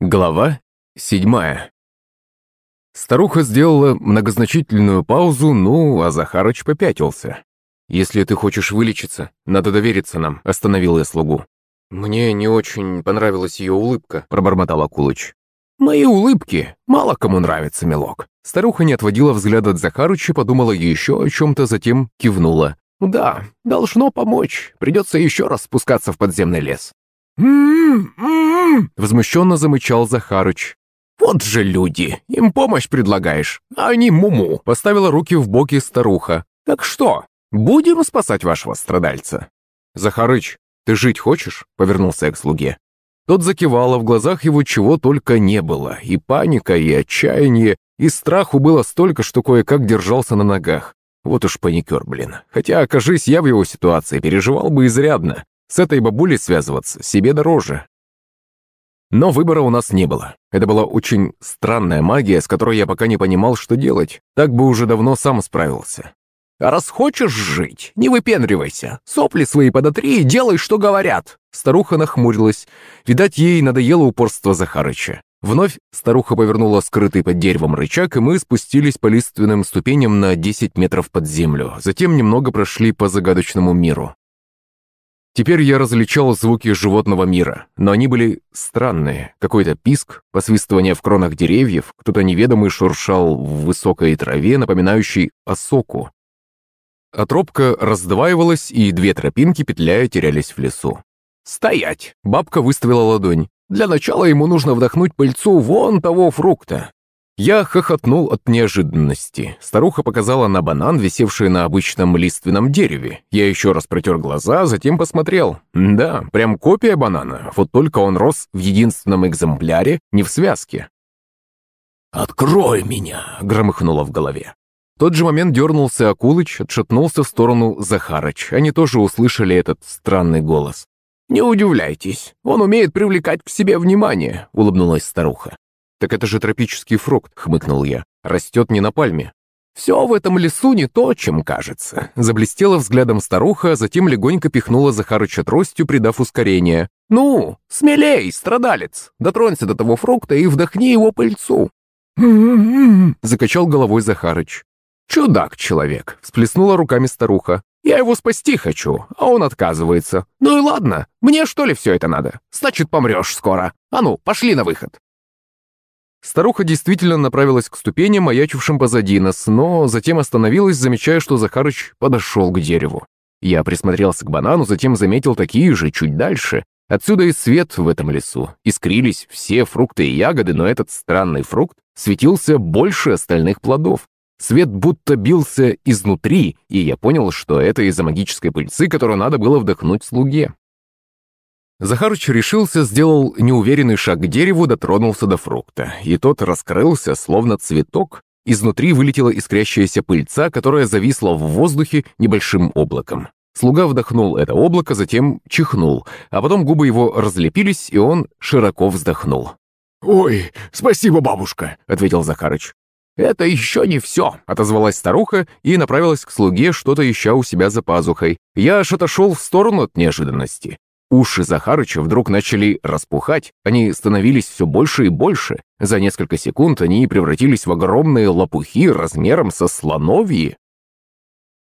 Глава седьмая. Старуха сделала многозначительную паузу, ну, а Захарыч попятился. «Если ты хочешь вылечиться, надо довериться нам», – остановил я слугу. «Мне не очень понравилась ее улыбка», – пробормотал Акулыч. «Мои улыбки мало кому нравятся, милок». Старуха не отводила взгляд от Захарыча, подумала еще о чем-то, затем кивнула. «Да, должно помочь. Придется еще раз спускаться в подземный лес». Возмущенно замычал Захарыч. «Вот же люди! Им помощь предлагаешь, а они муму!» Поставила руки в боки старуха. «Так что, будем спасать вашего страдальца?» «Захарыч, ты жить хочешь?» Повернулся я к слуге. Тот закивал, а в глазах его чего только не было. И паника, и отчаяние, и страху было столько, что кое-как держался на ногах. Вот уж паникер, блин. Хотя, окажись я в его ситуации, переживал бы изрядно. С этой бабулей связываться себе дороже. Но выбора у нас не было. Это была очень странная магия, с которой я пока не понимал, что делать. Так бы уже давно сам справился. «А раз хочешь жить, не выпендривайся. Сопли свои подотри и делай, что говорят». Старуха нахмурилась. Видать, ей надоело упорство Захарыча. Вновь старуха повернула скрытый под деревом рычаг, и мы спустились по лиственным ступеням на 10 метров под землю. Затем немного прошли по загадочному миру. Теперь я различал звуки животного мира, но они были странные. Какой-то писк, посвистывание в кронах деревьев, кто-то неведомый шуршал в высокой траве, напоминающей осоку. А тропка раздваивалась, и две тропинки, петляя, терялись в лесу. «Стоять!» — бабка выставила ладонь. «Для начала ему нужно вдохнуть пыльцу вон того фрукта. Я хохотнул от неожиданности. Старуха показала на банан, висевший на обычном лиственном дереве. Я еще раз протер глаза, затем посмотрел. Да, прям копия банана, вот только он рос в единственном экземпляре, не в связке. «Открой меня!» — громыхнуло в голове. В тот же момент дернулся Акулыч, отшатнулся в сторону Захарыч. Они тоже услышали этот странный голос. «Не удивляйтесь, он умеет привлекать к себе внимание», — улыбнулась старуха. «Так это же тропический фрукт», — хмыкнул я. «Растет не на пальме». «Все в этом лесу не то, чем кажется», — заблестела взглядом старуха, а затем легонько пихнула Захарыча тростью, придав ускорение. «Ну, смелей, страдалец! Дотронься до того фрукта и вдохни его пыльцу!» закачал головой Захарыч. «Чудак-человек!» — всплеснула руками старуха. «Я его спасти хочу, а он отказывается. Ну и ладно, мне что ли все это надо? Значит, помрешь скоро. А ну, пошли на выход!» Старуха действительно направилась к ступеням, маячившим позади нас, но затем остановилась, замечая, что Захарыч подошел к дереву. Я присмотрелся к банану, затем заметил такие же чуть дальше. Отсюда и свет в этом лесу. Искрились все фрукты и ягоды, но этот странный фрукт светился больше остальных плодов. Свет будто бился изнутри, и я понял, что это из-за магической пыльцы, которую надо было вдохнуть слуге. Захарыч решился, сделал неуверенный шаг к дереву, дотронулся до фрукта. И тот раскрылся, словно цветок. Изнутри вылетела искрящаяся пыльца, которая зависла в воздухе небольшим облаком. Слуга вдохнул это облако, затем чихнул, а потом губы его разлепились, и он широко вздохнул. «Ой, спасибо, бабушка», — ответил Захарыч. «Это еще не все», — отозвалась старуха и направилась к слуге, что-то ища у себя за пазухой. Я аж отошел в сторону от неожиданности. Уши Захарыча вдруг начали распухать, они становились все больше и больше. За несколько секунд они превратились в огромные лопухи размером со слоновьи.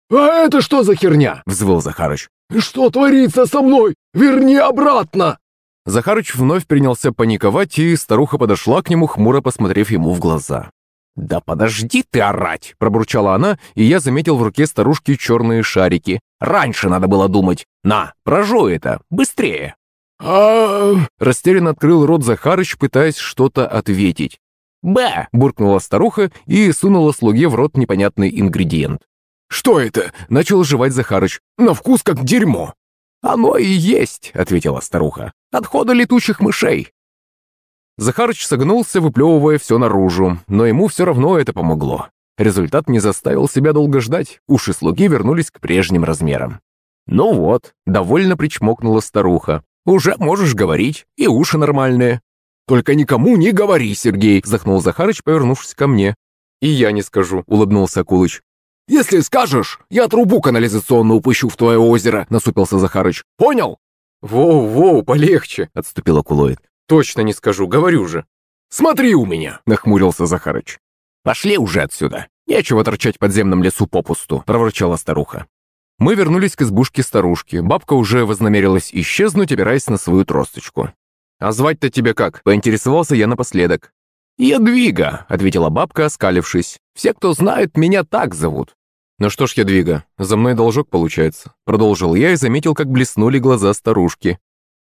«А это что за херня?» — взвыл Захарыч. «Что творится со мной? Верни обратно!» Захарыч вновь принялся паниковать, и старуха подошла к нему, хмуро посмотрев ему в глаза. «Да подожди ты орать!» – пробурчала она, и я заметил в руке старушки черные шарики. «Раньше надо было думать! На, прожуй это! Быстрее!» а Растерянно открыл рот Захарыч, пытаясь что-то ответить. «Б!» – буркнула старуха и сунула слуге в рот непонятный ингредиент. «Что это?» – начал жевать Захарыч. «На вкус как дерьмо!» «Оно и есть!» – ответила старуха. «Отходы летучих мышей. Захарыч согнулся, выплевывая все наружу, но ему все равно это помогло. Результат не заставил себя долго ждать, уши слуги вернулись к прежним размерам. «Ну вот», — довольно причмокнула старуха. «Уже можешь говорить, и уши нормальные». «Только никому не говори, Сергей», — вздохнул Захарыч, повернувшись ко мне. «И я не скажу», — улыбнулся Акулыч. «Если скажешь, я трубу канализационную упущу в твое озеро», — насупился Захарыч. «Понял?» «Воу-воу, полегче», — отступил Акулоид. «Точно не скажу, говорю же». «Смотри у меня!» — нахмурился Захарыч. «Пошли уже отсюда. Нечего торчать в подземном лесу попусту», — проворчала старуха. Мы вернулись к избушке старушки. Бабка уже вознамерилась исчезнуть, опираясь на свою тросточку. «А звать-то тебе как?» – поинтересовался я напоследок. «Ядвига», — ответила бабка, оскалившись. «Все, кто знает, меня так зовут». «Ну что ж, Ядвига, за мной должок получается», — продолжил я и заметил, как блеснули глаза старушки.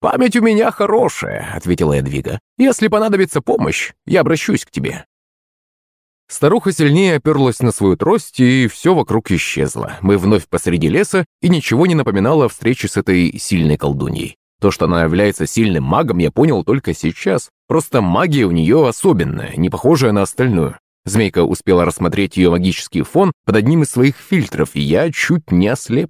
«Память у меня хорошая», — ответила Ядвига. «Если понадобится помощь, я обращусь к тебе». Старуха сильнее оперлась на свою трость, и все вокруг исчезло. Мы вновь посреди леса, и ничего не напоминало о встрече с этой сильной колдуньей. То, что она является сильным магом, я понял только сейчас. Просто магия у нее особенная, не похожая на остальную. Змейка успела рассмотреть ее магический фон под одним из своих фильтров, и я чуть не ослеп.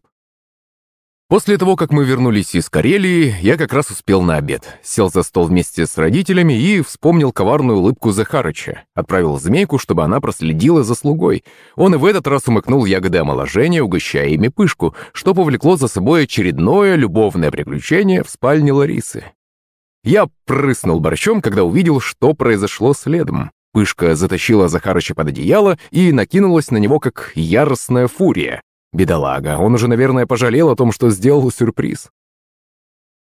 После того, как мы вернулись из Карелии, я как раз успел на обед. Сел за стол вместе с родителями и вспомнил коварную улыбку Захарыча. Отправил змейку, чтобы она проследила за слугой. Он и в этот раз умыкнул ягоды омоложения, угощая ими пышку, что повлекло за собой очередное любовное приключение в спальне Ларисы. Я прыснул борщом, когда увидел, что произошло следом. Пышка затащила Захарыча под одеяло и накинулась на него, как яростная фурия. Бедолага, он уже, наверное, пожалел о том, что сделал сюрприз.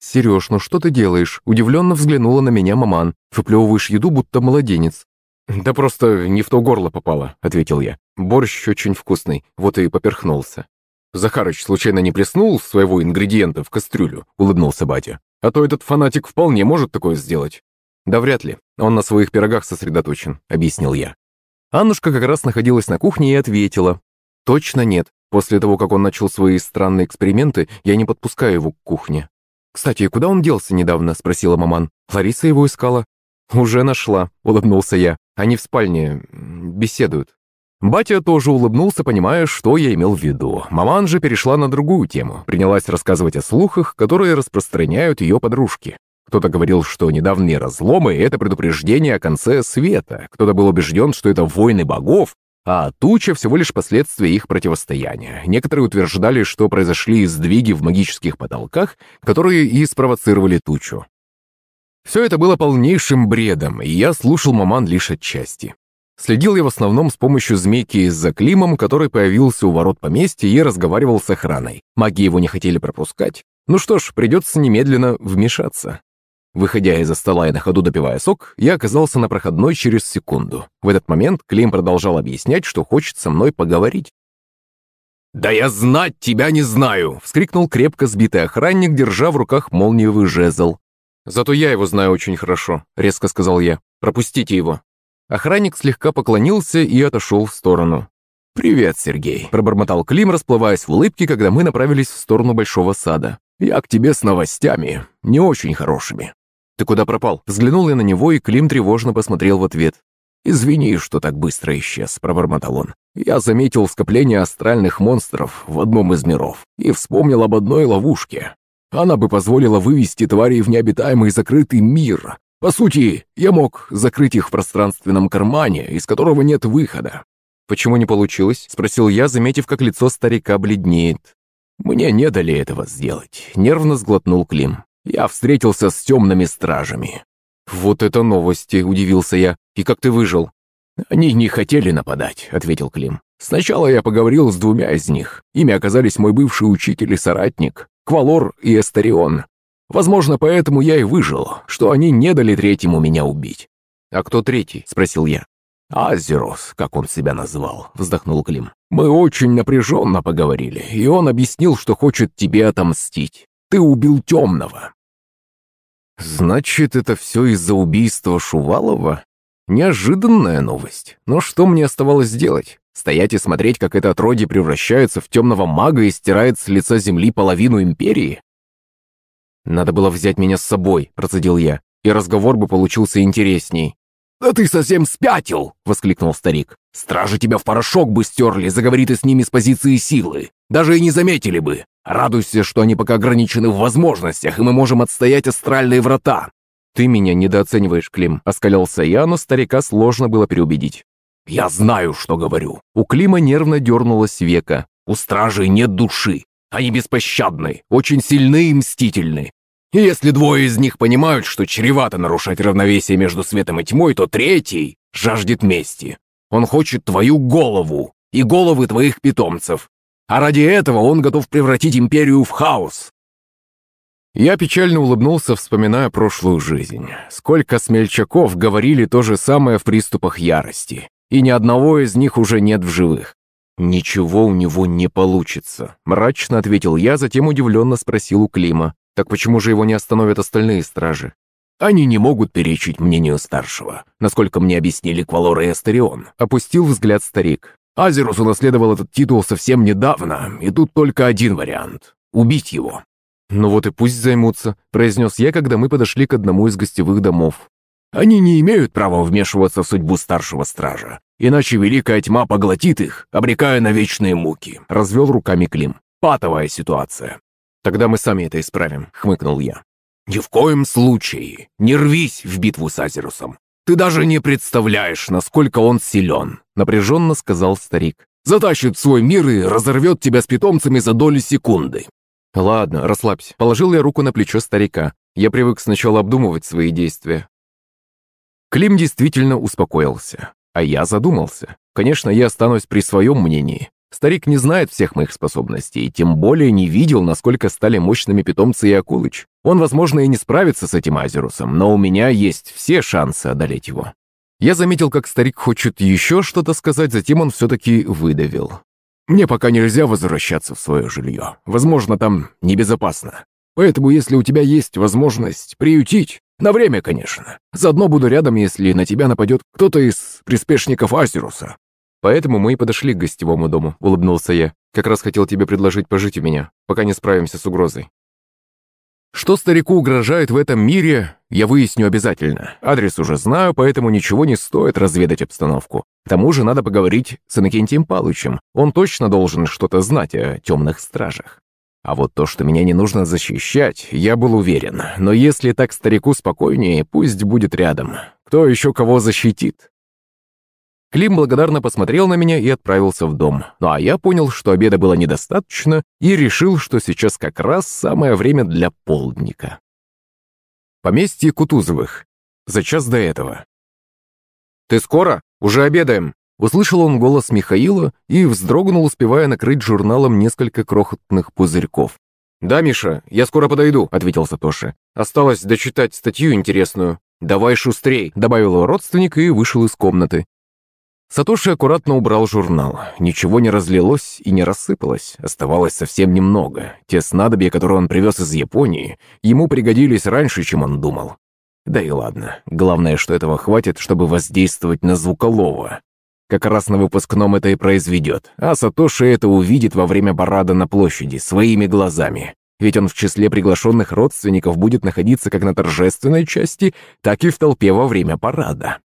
«Сереж, ну что ты делаешь?» Удивленно взглянула на меня маман. «Выплевываешь еду, будто младенец». «Да просто не в то горло попало», — ответил я. «Борщ очень вкусный, вот и поперхнулся». «Захарыч случайно не плеснул своего ингредиента в кастрюлю?» — улыбнулся батя. «А то этот фанатик вполне может такое сделать». «Да вряд ли. Он на своих пирогах сосредоточен», — объяснил я. Аннушка как раз находилась на кухне и ответила. «Точно нет. После того, как он начал свои странные эксперименты, я не подпускаю его к кухне. «Кстати, куда он делся недавно?» – спросила маман. «Лариса его искала». «Уже нашла», – улыбнулся я. «Они в спальне беседуют». Батя тоже улыбнулся, понимая, что я имел в виду. Маман же перешла на другую тему, принялась рассказывать о слухах, которые распространяют ее подружки. Кто-то говорил, что недавние разломы — это предупреждение о конце света. Кто-то был убежден, что это войны богов, а туча всего лишь последствия их противостояния. Некоторые утверждали, что произошли сдвиги в магических потолках, которые и спровоцировали тучу. Все это было полнейшим бредом, и я слушал маман лишь отчасти. Следил я в основном с помощью змейки с Климом, который появился у ворот поместья и разговаривал с охраной. Маги его не хотели пропускать. Ну что ж, придется немедленно вмешаться. Выходя из-за стола и на ходу допивая сок, я оказался на проходной через секунду. В этот момент Клим продолжал объяснять, что хочет со мной поговорить. «Да я знать тебя не знаю!» — вскрикнул крепко сбитый охранник, держа в руках молниевый жезл. «Зато я его знаю очень хорошо», — резко сказал я. «Пропустите его». Охранник слегка поклонился и отошел в сторону. «Привет, Сергей», — пробормотал Клим, расплываясь в улыбке, когда мы направились в сторону большого сада. «Я к тебе с новостями, не очень хорошими». «Ты куда пропал?» Взглянул я на него, и Клим тревожно посмотрел в ответ. «Извини, что так быстро исчез», — пробормотал он. «Я заметил скопление астральных монстров в одном из миров и вспомнил об одной ловушке. Она бы позволила вывести тварей в необитаемый закрытый мир. По сути, я мог закрыть их в пространственном кармане, из которого нет выхода». «Почему не получилось?» — спросил я, заметив, как лицо старика бледнеет. «Мне не дали этого сделать», — нервно сглотнул Клим. Я встретился с темными стражами. «Вот это новости!» – удивился я. «И как ты выжил?» «Они не хотели нападать», – ответил Клим. «Сначала я поговорил с двумя из них. Ими оказались мой бывший учитель и соратник, Квалор и Эстерион. Возможно, поэтому я и выжил, что они не дали третьему меня убить». «А кто третий?» – спросил я. «Азерос, как он себя назвал», – вздохнул Клим. «Мы очень напряженно поговорили, и он объяснил, что хочет тебе отомстить. Ты убил темного!» «Значит, это все из-за убийства Шувалова? Неожиданная новость. Но что мне оставалось делать? Стоять и смотреть, как это отродье превращается в темного мага и стирает с лица земли половину империи? «Надо было взять меня с собой», — процедил я, «и разговор бы получился интересней». «Да ты совсем спятил!» — воскликнул старик. «Стражи тебя в порошок бы стерли, заговори ты с ними с позиции силы. Даже и не заметили бы. Радуйся, что они пока ограничены в возможностях, и мы можем отстоять астральные врата». «Ты меня недооцениваешь, Клим», — оскалялся я, но старика сложно было переубедить. «Я знаю, что говорю». У Клима нервно дернулась века. «У стражей нет души. Они беспощадны, очень сильны и мстительны. И если двое из них понимают, что чревато нарушать равновесие между светом и тьмой, то третий жаждет мести. Он хочет твою голову и головы твоих питомцев. А ради этого он готов превратить империю в хаос. Я печально улыбнулся, вспоминая прошлую жизнь. Сколько смельчаков говорили то же самое в приступах ярости, и ни одного из них уже нет в живых. «Ничего у него не получится», — мрачно ответил я, затем удивленно спросил у Клима. «Так почему же его не остановят остальные стражи?» «Они не могут перечить мнению старшего, насколько мне объяснили Квалор и Астерион», — опустил взгляд старик. «Азерус унаследовал этот титул совсем недавно, и тут только один вариант — убить его». «Ну вот и пусть займутся», — произнес я, когда мы подошли к одному из гостевых домов. «Они не имеют права вмешиваться в судьбу старшего стража, иначе великая тьма поглотит их, обрекая на вечные муки», — развел руками Клим. «Патовая ситуация». «Тогда мы сами это исправим», — хмыкнул я. «Ни в коем случае не рвись в битву с Азерусом. Ты даже не представляешь, насколько он силен», — напряженно сказал старик. «Затащит свой мир и разорвет тебя с питомцами за доли секунды. «Ладно, расслабься». Положил я руку на плечо старика. Я привык сначала обдумывать свои действия. Клим действительно успокоился. А я задумался. Конечно, я останусь при своем мнении. Старик не знает всех моих способностей, тем более не видел, насколько стали мощными питомцы и Акулыч. Он, возможно, и не справится с этим Азерусом, но у меня есть все шансы одолеть его. Я заметил, как старик хочет еще что-то сказать, затем он все-таки выдавил. Мне пока нельзя возвращаться в свое жилье. Возможно, там небезопасно. Поэтому, если у тебя есть возможность приютить, на время, конечно. Заодно буду рядом, если на тебя нападет кто-то из приспешников Азеруса. Поэтому мы и подошли к гостевому дому, улыбнулся я. Как раз хотел тебе предложить пожить у меня, пока не справимся с угрозой. Что старику угрожает в этом мире, я выясню обязательно. Адрес уже знаю, поэтому ничего не стоит разведать обстановку. К тому же надо поговорить с Иннокентием Палычем. Он точно должен что-то знать о темных стражах. А вот то, что меня не нужно защищать, я был уверен. Но если так старику спокойнее, пусть будет рядом. Кто еще кого защитит? Клим благодарно посмотрел на меня и отправился в дом. Ну а я понял, что обеда было недостаточно, и решил, что сейчас как раз самое время для полдника. Поместье Кутузовых. За час до этого. «Ты скоро? Уже обедаем!» Услышал он голос Михаила и вздрогнул, успевая накрыть журналом несколько крохотных пузырьков. «Да, Миша, я скоро подойду», — ответил Сатоши. «Осталось дочитать статью интересную». «Давай шустрей», — добавил его родственник и вышел из комнаты. Сатоши аккуратно убрал журнал. Ничего не разлилось и не рассыпалось. Оставалось совсем немного. Те снадобья, которые он привез из Японии, ему пригодились раньше, чем он думал. Да и ладно. Главное, что этого хватит, чтобы воздействовать на Звуколова. Как раз на выпускном это и произведет. А Сатоши это увидит во время парада на площади, своими глазами. Ведь он в числе приглашенных родственников будет находиться как на торжественной части, так и в толпе во время парада.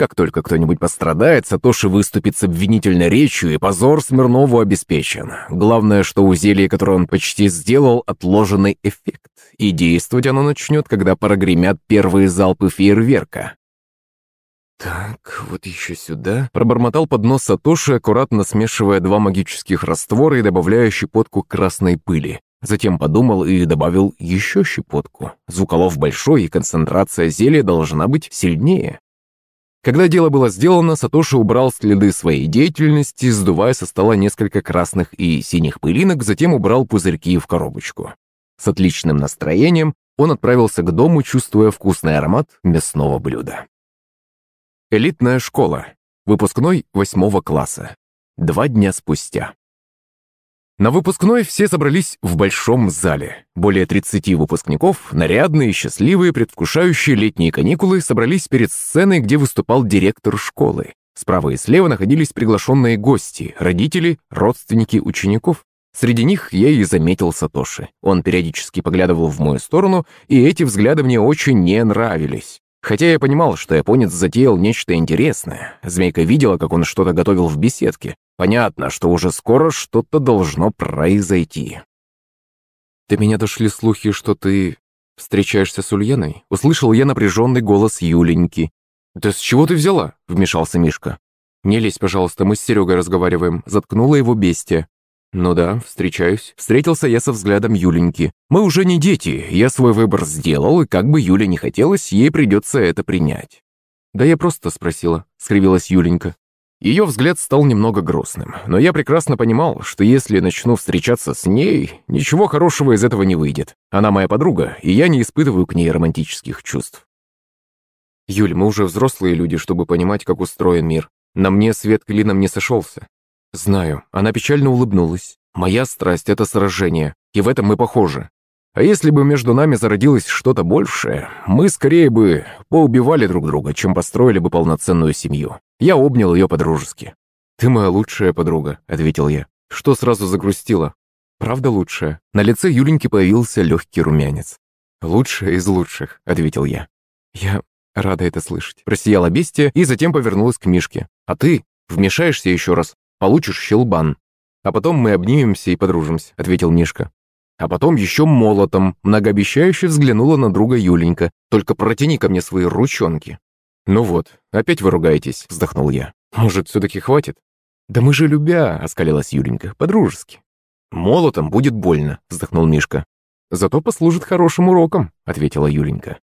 Как только кто-нибудь пострадает, Сатоши выступит с обвинительной речью, и позор Смирнову обеспечен. Главное, что у зелья, которое он почти сделал, отложенный эффект. И действовать оно начнет, когда прогремят первые залпы фейерверка. «Так, вот еще сюда», — пробормотал под нос Сатоши, аккуратно смешивая два магических раствора и добавляя щепотку красной пыли. Затем подумал и добавил еще щепотку. Звуколов большой, и концентрация зелья должна быть сильнее. Когда дело было сделано, Сатоши убрал следы своей деятельности, сдувая со стола несколько красных и синих пылинок, затем убрал пузырьки в коробочку. С отличным настроением он отправился к дому, чувствуя вкусный аромат мясного блюда. Элитная школа. Выпускной восьмого класса. Два дня спустя. На выпускной все собрались в большом зале. Более 30 выпускников, нарядные, счастливые, предвкушающие летние каникулы, собрались перед сценой, где выступал директор школы. Справа и слева находились приглашенные гости, родители, родственники учеников. Среди них я и заметил Сатоши. Он периодически поглядывал в мою сторону, и эти взгляды мне очень не нравились. Хотя я понимал, что японец затеял нечто интересное. Змейка видела, как он что-то готовил в беседке. Понятно, что уже скоро что-то должно произойти. «До меня дошли слухи, что ты встречаешься с Ульяной?» Услышал я напряженный голос Юленьки. «Да с чего ты взяла?» — вмешался Мишка. «Не лезь, пожалуйста, мы с Серегой разговариваем», — заткнула его бестия. «Ну да, встречаюсь. Встретился я со взглядом Юленьки. Мы уже не дети, я свой выбор сделал, и как бы Юле не хотелось, ей придется это принять». «Да я просто спросила», — скривилась Юленька. Ее взгляд стал немного грустным, но я прекрасно понимал, что если начну встречаться с ней, ничего хорошего из этого не выйдет. Она моя подруга, и я не испытываю к ней романтических чувств. Юль, мы уже взрослые люди, чтобы понимать, как устроен мир. На мне свет клином не сошелся. Знаю, она печально улыбнулась. Моя страсть — это сражение, и в этом мы похожи. А если бы между нами зародилось что-то большее, мы скорее бы поубивали друг друга, чем построили бы полноценную семью. Я обнял ее по-дружески. «Ты моя лучшая подруга», — ответил я. Что сразу загрустило? «Правда лучшая?» На лице Юленьки появился легкий румянец. «Лучшая из лучших», — ответил я. «Я рада это слышать», — просияла бестия и затем повернулась к Мишке. «А ты вмешаешься еще раз, получишь щелбан. А потом мы обнимемся и подружимся», — ответил Мишка. А потом еще молотом, многообещающе взглянула на друга Юленька. «Только протяни ко мне свои ручонки». «Ну вот, опять вы ругаетесь», — вздохнул я. «Может, все-таки хватит?» «Да мы же любя», — оскалилась Юленька, по-дружески. «Молотом будет больно», — вздохнул Мишка. «Зато послужит хорошим уроком», — ответила Юленька.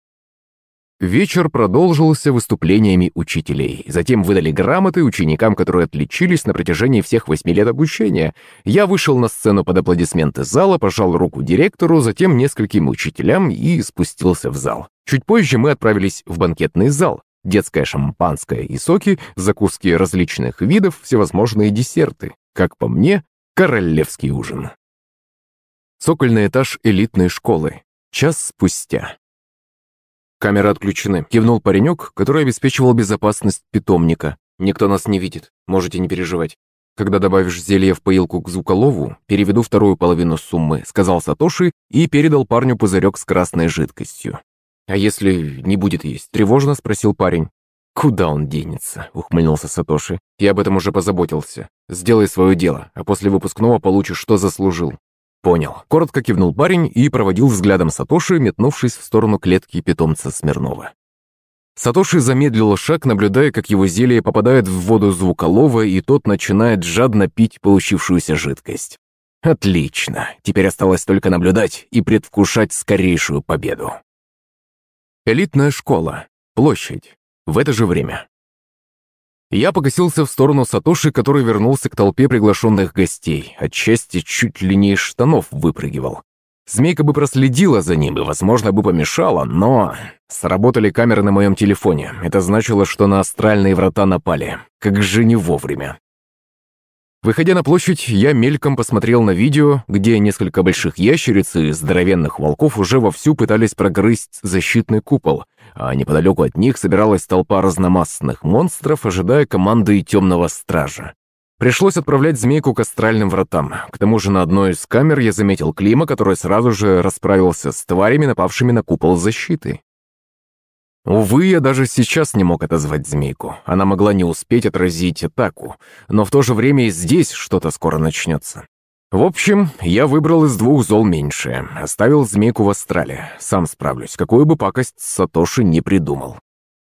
Вечер продолжился выступлениями учителей. Затем выдали грамоты ученикам, которые отличились на протяжении всех восьми лет обучения. Я вышел на сцену под аплодисменты зала, пожал руку директору, затем нескольким учителям и спустился в зал. Чуть позже мы отправились в банкетный зал. Детское шампанское и соки, закуски различных видов, всевозможные десерты. Как по мне, королевский ужин. Цокольный этаж элитной школы. Час спустя. «Камеры отключены», — кивнул паренек, который обеспечивал безопасность питомника. «Никто нас не видит, можете не переживать. Когда добавишь зелье в поилку к звуколову, переведу вторую половину суммы», — сказал Сатоши и передал парню пузырек с красной жидкостью. «А если не будет есть?» — тревожно спросил парень. «Куда он денется?» — ухмыльнулся Сатоши. «Я об этом уже позаботился. Сделай свое дело, а после выпускного получишь, что заслужил. «Понял». Коротко кивнул парень и проводил взглядом Сатоши, метнувшись в сторону клетки питомца Смирнова. Сатоши замедлил шаг, наблюдая, как его зелье попадает в воду звуколова, и тот начинает жадно пить получившуюся жидкость. Отлично. Теперь осталось только наблюдать и предвкушать скорейшую победу. Элитная школа. Площадь. В это же время. Я покосился в сторону Сатоши, который вернулся к толпе приглашенных гостей. Отчасти чуть ли не из штанов выпрыгивал. Змейка бы проследила за ним и, возможно, бы помешала, но... Сработали камеры на моем телефоне. Это значило, что на астральные врата напали. Как же не вовремя. Выходя на площадь, я мельком посмотрел на видео, где несколько больших ящериц и здоровенных волков уже вовсю пытались прогрызть защитный купол, а неподалеку от них собиралась толпа разномастных монстров, ожидая команды темного стража. Пришлось отправлять змейку к астральным вратам. К тому же на одной из камер я заметил Клима, который сразу же расправился с тварями, напавшими на купол защиты. Увы, я даже сейчас не мог отозвать змейку. Она могла не успеть отразить атаку, но в то же время и здесь что-то скоро начнется. В общем, я выбрал из двух зол меньшее. Оставил змейку в астрале. Сам справлюсь, какую бы пакость Сатоши не придумал.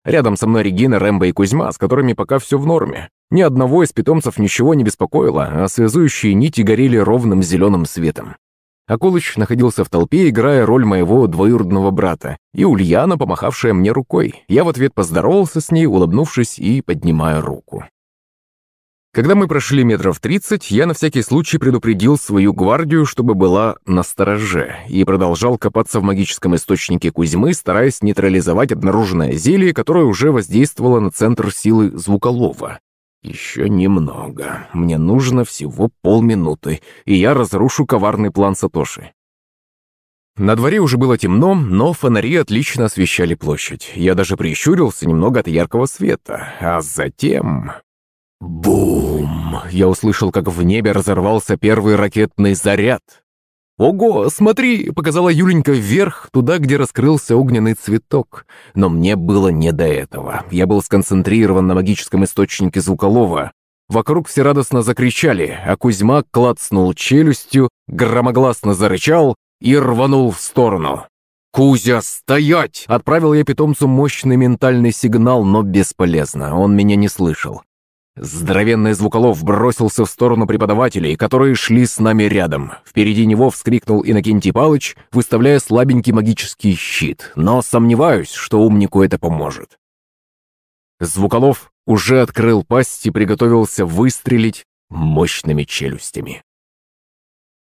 Рядом со мной Регина, Рэмбо и Кузьма, с которыми пока все в норме. Ни одного из питомцев ничего не беспокоило, а связующие нити горели ровным зеленым светом. Акулыч находился в толпе, играя роль моего двоюродного брата, и Ульяна, помахавшая мне рукой. Я в ответ поздоровался с ней, улыбнувшись и поднимая руку. Когда мы прошли метров тридцать, я на всякий случай предупредил свою гвардию, чтобы была на стороже, и продолжал копаться в магическом источнике Кузьмы, стараясь нейтрализовать обнаруженное зелье, которое уже воздействовало на центр силы звуколова. «Еще немного. Мне нужно всего полминуты, и я разрушу коварный план Сатоши». На дворе уже было темно, но фонари отлично освещали площадь. Я даже прищурился немного от яркого света. А затем... Бум! Я услышал, как в небе разорвался первый ракетный заряд. «Ого, смотри!» — показала Юленька вверх, туда, где раскрылся огненный цветок. Но мне было не до этого. Я был сконцентрирован на магическом источнике звуколова. Вокруг все радостно закричали, а Кузьма клацнул челюстью, громогласно зарычал и рванул в сторону. «Кузя, стоять!» Отправил я питомцу мощный ментальный сигнал, но бесполезно, он меня не слышал. Здоровенный звуколов бросился в сторону преподавателей, которые шли с нами рядом. Впереди него вскрикнул Иннокентий Палыч, выставляя слабенький магический щит, но сомневаюсь, что умнику это поможет. Звуколов уже открыл пасть и приготовился выстрелить мощными челюстями.